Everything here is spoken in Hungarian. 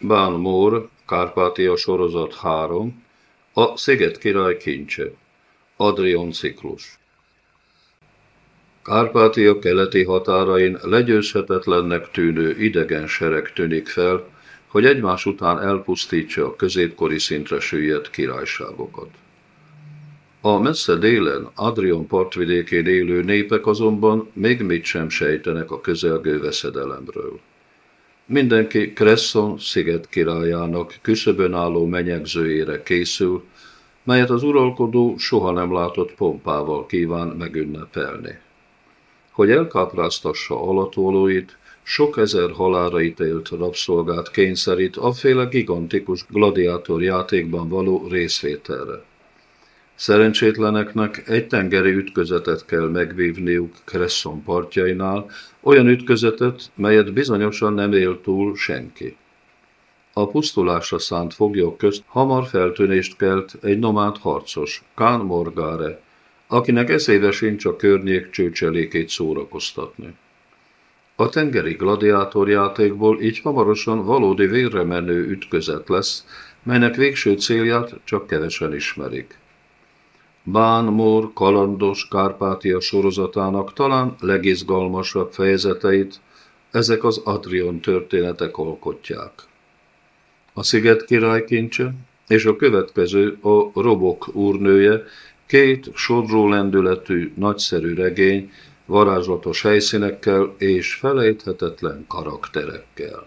Bán Mór, Kárpátia sorozat 3, a Sziget király kincse, Adrion ciklus. Kárpátia keleti határain legyőzhetetlennek tűnő idegen sereg tűnik fel, hogy egymás után elpusztítsa a középkori szintre süllyedt királyságokat. A messze délen, Adrion partvidékén élő népek azonban még mit sem sejtenek a közelgő veszedelemről. Mindenki Cresson sziget királyának küszöbön álló menyegzőjére készül, melyet az uralkodó soha nem látott pompával kíván megünnepelni. Hogy elkápráztassa alatolóit, sok ezer halára ítélt rabszolgát kényszerít féle gigantikus gladiátor játékban való részvételre. Szerencsétleneknek egy tengeri ütközetet kell megvívniuk Cresson partjainál, olyan ütközetet, melyet bizonyosan nem él túl senki. A pusztulásra szánt foglyok közt hamar feltűnést kelt egy nomád harcos, Kán Morgáre, akinek eszébe sincs a környék csőcselékét szórakoztatni. A tengeri gladiátorjátékból így hamarosan valódi vérre menő ütközet lesz, melynek végső célját csak kevesen ismerik. Bán Mór kalandos Kárpátia sorozatának talán legizgalmasabb fejezeteit ezek az Adrion történetek alkotják. A Sziget király kincse és a következő a Robok úrnője, két sodró lendületű, nagyszerű regény, varázslatos helyszínekkel és felejthetetlen karakterekkel.